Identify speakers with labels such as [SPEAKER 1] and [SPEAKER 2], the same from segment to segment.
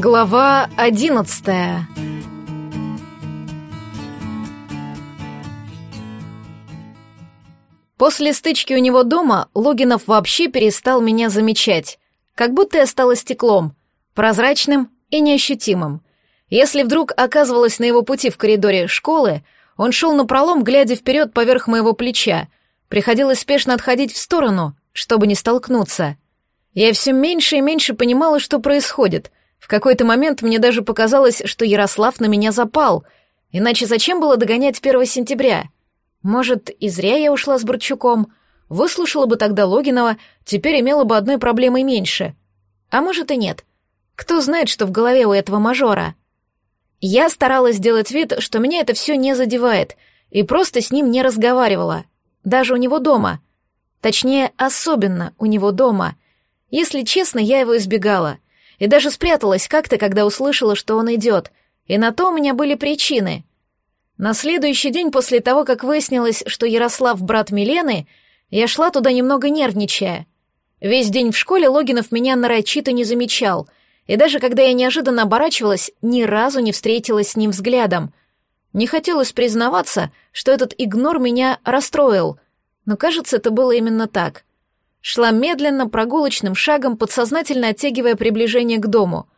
[SPEAKER 1] Глава одиннадцатая После стычки у него дома Логинов вообще перестал меня замечать, как будто я стала стеклом, прозрачным и неощутимым. Если вдруг оказывалась на его пути в коридоре школы, он шел напролом, глядя вперед поверх моего плеча. Приходилось спешно отходить в сторону, чтобы не столкнуться. Я все меньше и меньше понимала, что происходит. В какой-то момент мне даже показалось, что Ярослав на меня запал. Иначе зачем было догонять 1 сентября? Может, и зря я ушла с Борчуком. Выслушала бы тогда Логинова, теперь имела бы одной проблемой меньше. А может и нет. Кто знает, что в голове у этого мажора? Я старалась сделать вид, что меня это все не задевает, и просто с ним не разговаривала. Даже у него дома. Точнее, особенно у него дома. Если честно, я его избегала. И даже спряталась как-то, когда услышала, что он идет. И на то у меня были причины. На следующий день после того, как выяснилось, что Ярослав брат Милены, я шла туда немного нервничая. Весь день в школе Логинов меня нарочито не замечал, и даже когда я неожиданно оборачивалась, ни разу не встретилась с ним взглядом. Не хотелось признаваться, что этот игнор меня расстроил, но, кажется, это было именно так. Шла медленно, прогулочным шагом, подсознательно оттягивая приближение к дому.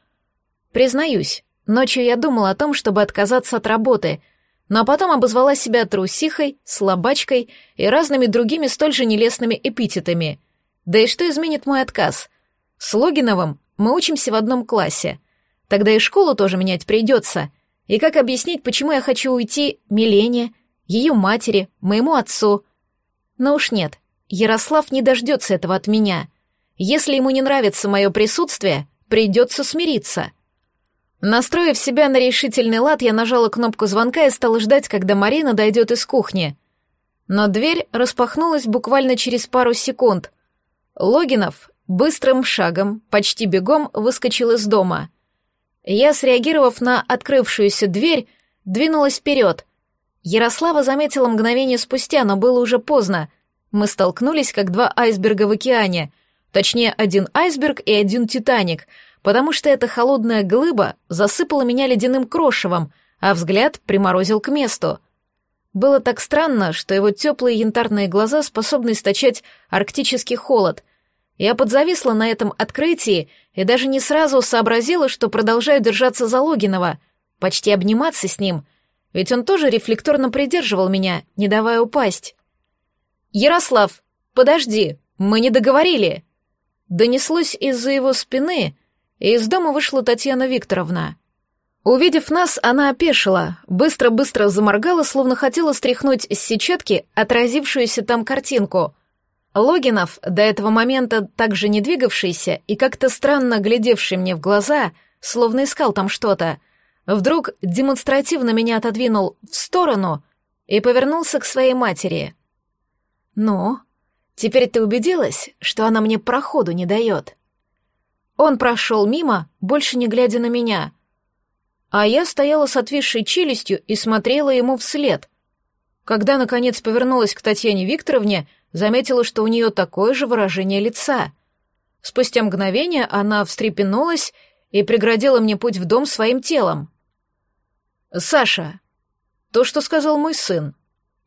[SPEAKER 1] Признаюсь, ночью я думала о том, чтобы отказаться от работы — но потом обозвала себя трусихой, слабачкой и разными другими столь же нелестными эпитетами. Да и что изменит мой отказ? С Логиновым мы учимся в одном классе. Тогда и школу тоже менять придется. И как объяснить, почему я хочу уйти Милене, ее матери, моему отцу? Но уж нет, Ярослав не дождется этого от меня. Если ему не нравится мое присутствие, придется смириться — Настроив себя на решительный лад, я нажала кнопку звонка и стала ждать, когда Марина дойдет из кухни. Но дверь распахнулась буквально через пару секунд. Логинов быстрым шагом, почти бегом, выскочил из дома. Я, среагировав на открывшуюся дверь, двинулась вперед. Ярослава заметила мгновение спустя, но было уже поздно. Мы столкнулись, как два айсберга в океане. Точнее, один айсберг и один Титаник — потому что эта холодная глыба засыпала меня ледяным крошевом, а взгляд приморозил к месту. Было так странно, что его теплые янтарные глаза способны источать арктический холод. Я подзависла на этом открытии и даже не сразу сообразила, что продолжаю держаться за Логинова, почти обниматься с ним, ведь он тоже рефлекторно придерживал меня, не давая упасть. «Ярослав, подожди, мы не договорили!» Донеслось из-за его спины, и из дома вышла Татьяна Викторовна. Увидев нас, она опешила, быстро-быстро заморгала, словно хотела стряхнуть с сетчатки отразившуюся там картинку. Логинов, до этого момента также не двигавшийся и как-то странно глядевший мне в глаза, словно искал там что-то, вдруг демонстративно меня отодвинул в сторону и повернулся к своей матери. «Ну, теперь ты убедилась, что она мне проходу не дает?» Он прошел мимо, больше не глядя на меня. А я стояла с отвисшей челюстью и смотрела ему вслед. Когда, наконец, повернулась к Татьяне Викторовне, заметила, что у нее такое же выражение лица. Спустя мгновение она встрепенулась и преградила мне путь в дом своим телом. «Саша, то, что сказал мой сын,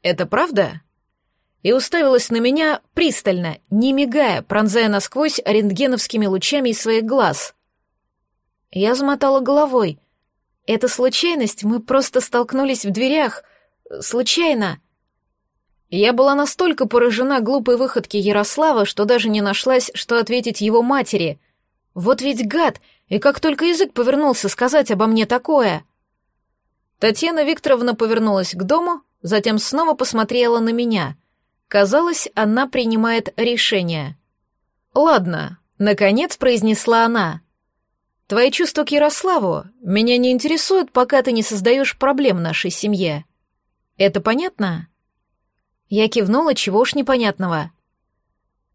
[SPEAKER 1] это правда?» И уставилась на меня пристально, не мигая, пронзая насквозь рентгеновскими лучами из своих глаз. Я замотала головой. Это случайность, мы просто столкнулись в дверях. Случайно. Я была настолько поражена глупой выходки Ярослава, что даже не нашлась, что ответить его матери. Вот ведь гад, и как только язык повернулся сказать обо мне такое. Татьяна Викторовна повернулась к дому, затем снова посмотрела на меня — Казалось, она принимает решение. «Ладно», — наконец произнесла она. «Твои чувства к Ярославу меня не интересуют, пока ты не создаешь проблем нашей семье. Это понятно?» Я кивнула, чего уж непонятного.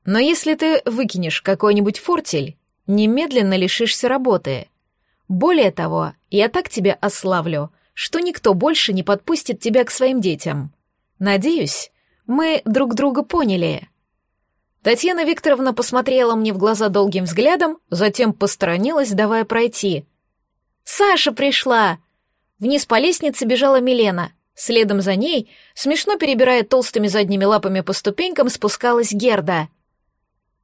[SPEAKER 1] «Но если ты выкинешь какой-нибудь фортель, немедленно лишишься работы. Более того, я так тебя ославлю, что никто больше не подпустит тебя к своим детям. Надеюсь, мы друг друга поняли. Татьяна Викторовна посмотрела мне в глаза долгим взглядом, затем посторонилась, давая пройти. Саша пришла!» Вниз по лестнице бежала Милена. Следом за ней, смешно перебирая толстыми задними лапами по ступенькам, спускалась Герда.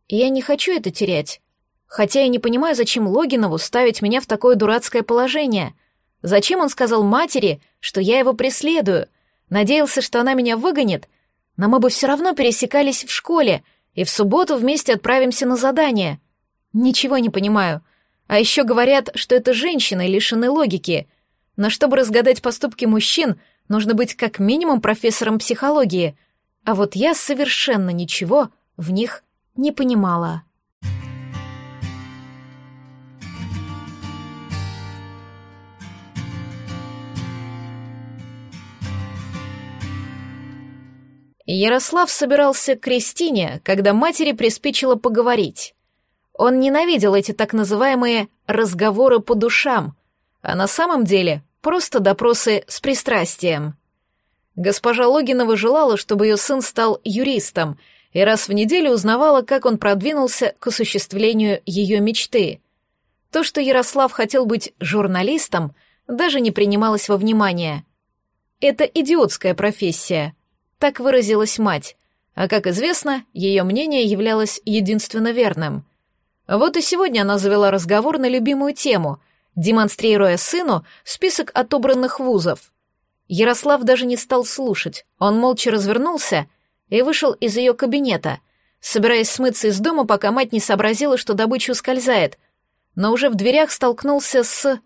[SPEAKER 1] «Я не хочу это терять. Хотя я не понимаю, зачем Логинову ставить меня в такое дурацкое положение. Зачем он сказал матери, что я его преследую? Надеялся, что она меня выгонит? Но мы бы все равно пересекались в школе, и в субботу вместе отправимся на задание. Ничего не понимаю. А еще говорят, что это женщины, лишены логики. Но чтобы разгадать поступки мужчин, нужно быть как минимум профессором психологии. А вот я совершенно ничего в них не понимала. Ярослав собирался к Кристине, когда матери приспичило поговорить. Он ненавидел эти так называемые «разговоры по душам», а на самом деле просто допросы с пристрастием. Госпожа Логинова желала, чтобы ее сын стал юристом, и раз в неделю узнавала, как он продвинулся к осуществлению ее мечты. То, что Ярослав хотел быть журналистом, даже не принималось во внимание. Это идиотская профессия — так выразилась мать, а, как известно, ее мнение являлось единственно верным. Вот и сегодня она завела разговор на любимую тему, демонстрируя сыну список отобранных вузов. Ярослав даже не стал слушать, он молча развернулся и вышел из ее кабинета, собираясь смыться из дома, пока мать не сообразила, что добыча ускользает, но уже в дверях столкнулся с...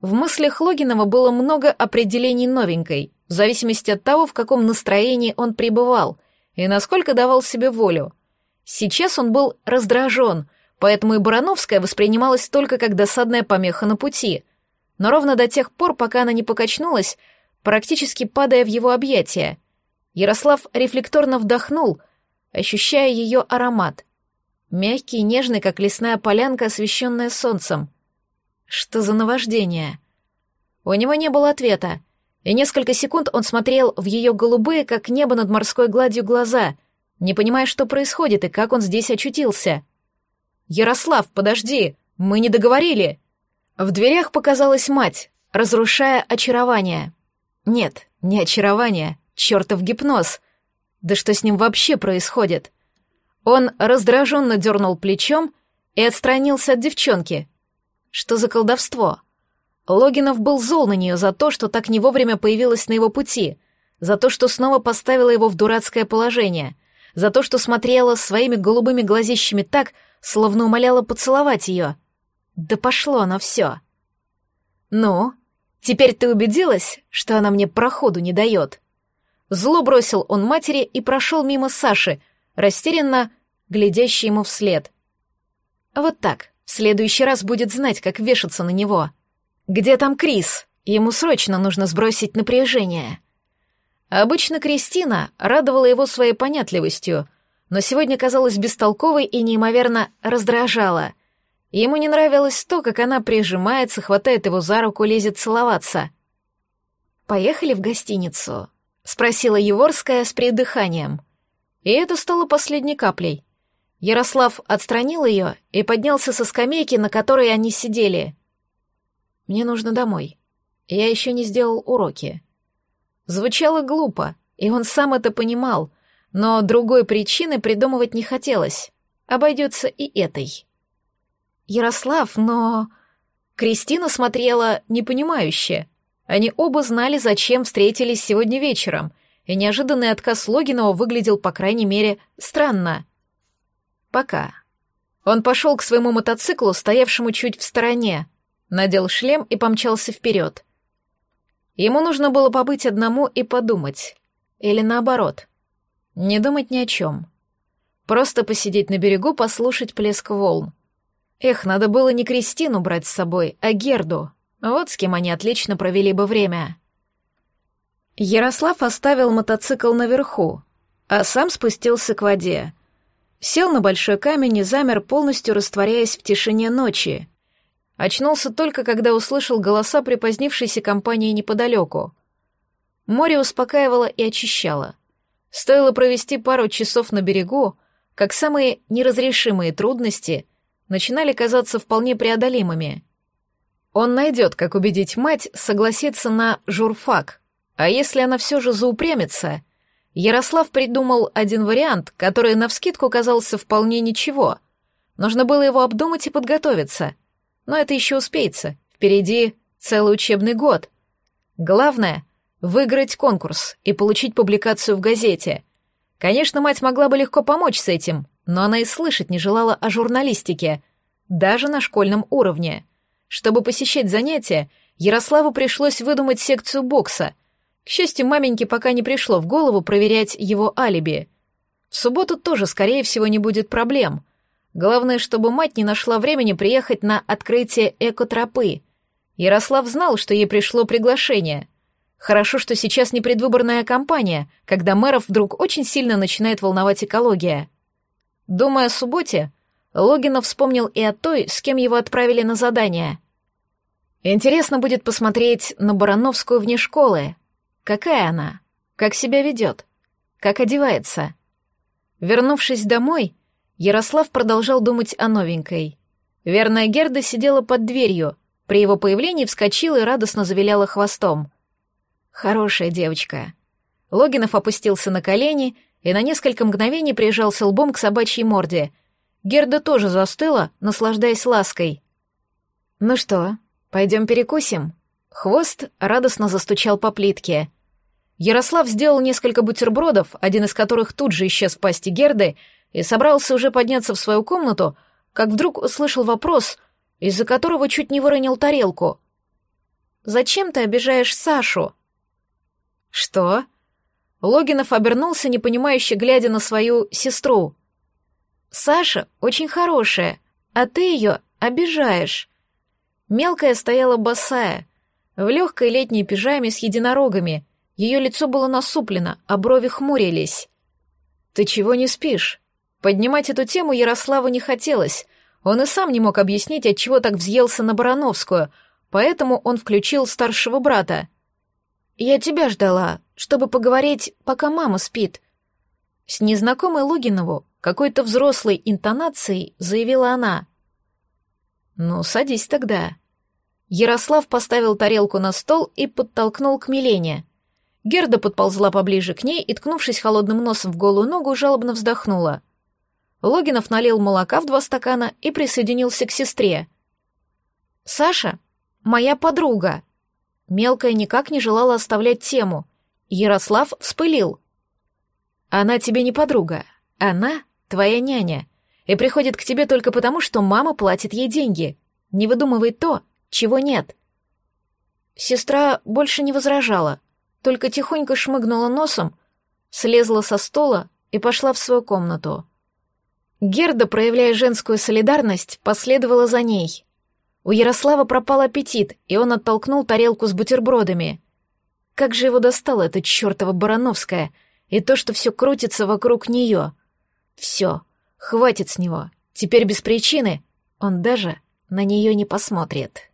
[SPEAKER 1] В мыслях Логинова было много определений новенькой, в зависимости от того, в каком настроении он пребывал и насколько давал себе волю. Сейчас он был раздражен, поэтому и Барановская воспринималась только как досадная помеха на пути, но ровно до тех пор, пока она не покачнулась, практически падая в его объятия. Ярослав рефлекторно вдохнул, ощущая ее аромат. Мягкий и нежный, как лесная полянка, освещенная солнцем. Что за наваждение? У него не было ответа, и несколько секунд он смотрел в ее голубые, как небо над морской гладью, глаза, не понимая, что происходит и как он здесь очутился. «Ярослав, подожди, мы не договорили!» В дверях показалась мать, разрушая очарование. Нет, не очарование, чертов гипноз. Да что с ним вообще происходит? Он раздраженно дернул плечом и отстранился от девчонки. Что за колдовство? Логинов был зол на нее за то, что так не вовремя появилась на его пути, за то, что снова поставила его в дурацкое положение, за то, что смотрела своими голубыми глазищами так, словно умоляла поцеловать ее. Да пошло оно все. «Ну, теперь ты убедилась, что она мне проходу не дает?» Зло бросил он матери и прошел мимо Саши, растерянно глядящий ему вслед. «Вот так, в следующий раз будет знать, как вешаться на него». «Где там Крис? Ему срочно нужно сбросить напряжение». Обычно Кристина радовала его своей понятливостью, но сегодня казалась бестолковой и неимоверно раздражала. Ему не нравилось то, как она прижимается, хватает его за руку, лезет целоваться. «Поехали в гостиницу?» — спросила Еворская с придыханием. И это стало последней каплей. Ярослав отстранил ее и поднялся со скамейки, на которой они сидели. Мне нужно домой. Я еще не сделал уроки. Звучало глупо, и он сам это понимал, но другой причины придумывать не хотелось. Обойдется и этой. Ярослав, но... Кристина смотрела непонимающе. Они оба знали, зачем встретились сегодня вечером, и неожиданный отказ Логинова выглядел, по крайней мере, странно. Пока. Он пошел к своему мотоциклу, стоявшему чуть в стороне, надел шлем и помчался вперед. Ему нужно было побыть одному и подумать. Или наоборот. Не думать ни о чем. Просто посидеть на берегу, послушать плеск волн. Эх, надо было не Кристину брать с собой, а Герду. Вот с кем они отлично провели бы время. Ярослав оставил мотоцикл наверху, а сам спустился к воде. Сел на большой камень и замер, полностью растворяясь в тишине ночи. Очнулся только, когда услышал голоса припозднившейся компании неподалеку. Море успокаивало и очищало. Стоило провести пару часов на берегу, как самые неразрешимые трудности начинали казаться вполне преодолимыми. Он найдет, как убедить мать согласиться на журфак. А если она все же заупрямится? Ярослав придумал один вариант, который навскидку казался вполне ничего. Нужно было его обдумать и подготовиться. Но это еще успеется. Впереди целый учебный год. Главное — выиграть конкурс и получить публикацию в газете. Конечно, мать могла бы легко помочь с этим, но она и слышать не желала о журналистике, даже на школьном уровне. Чтобы посещать занятия, Ярославу пришлось выдумать секцию бокса. К счастью, маменьке пока не пришло в голову проверять его алиби. В субботу тоже, скорее всего, не будет проблем. Главное, чтобы мать не нашла времени приехать на открытие экотропы. Ярослав знал, что ей пришло приглашение. Хорошо, что сейчас не предвыборная кампания, когда мэров вдруг очень сильно начинает волновать экология. Думая о субботе, Логинов вспомнил и о той, с кем его отправили на задание. Интересно будет посмотреть на Барановскую вне школы. Какая она? Как себя ведет? Как одевается? Вернувшись домой, Ярослав продолжал думать о новенькой. Верная Герда сидела под дверью, при его появлении вскочила и радостно завиляла хвостом. Хорошая девочка. Логинов опустился на колени и на несколько мгновений прижался лбом к собачьей морде — Герда тоже застыла, наслаждаясь лаской. «Ну что, пойдем перекусим?» Хвост радостно застучал по плитке. Ярослав сделал несколько бутербродов, один из которых тут же исчез в пасти Герды, и собрался уже подняться в свою комнату, как вдруг услышал вопрос, из-за которого чуть не выронил тарелку. «Зачем ты обижаешь Сашу?» «Что?» Логинов обернулся, непонимающе глядя на свою сестру. Саша очень хорошая, а ты ее обижаешь. Мелкая стояла босая, в легкой летней пижаме с единорогами. Ее лицо было насуплено, а брови хмурились. «Ты чего не спишь?» Поднимать эту тему Ярославу не хотелось. Он и сам не мог объяснить, отчего так взъелся на Барановскую, поэтому он включил старшего брата. «Я тебя ждала, чтобы поговорить, пока мама спит». С незнакомой Логинову какой-то взрослой интонацией заявила она. «Ну, садись тогда». Ярослав поставил тарелку на стол и подтолкнул к Милене. Герда подползла поближе к ней и, ткнувшись холодным носом в голую ногу, жалобно вздохнула. Логинов налил молока в два стакана и присоединился к сестре. «Саша — моя подруга». Мелкая никак не желала оставлять тему. Ярослав вспылил. «Она тебе не подруга. Она твоя няня, и приходит к тебе только потому, что мама платит ей деньги. Не выдумывай то, чего нет». Сестра больше не возражала, только тихонько шмыгнула носом, слезла со стола и пошла в свою комнату. Герда, проявляя женскую солидарность, последовала за ней. У Ярослава пропал аппетит, и он оттолкнул тарелку с бутербродами. Как же его достала эта чертова Барановская, и то, что все крутится вокруг нее. Все, хватит с него. Теперь без причины он даже на нее не посмотрит.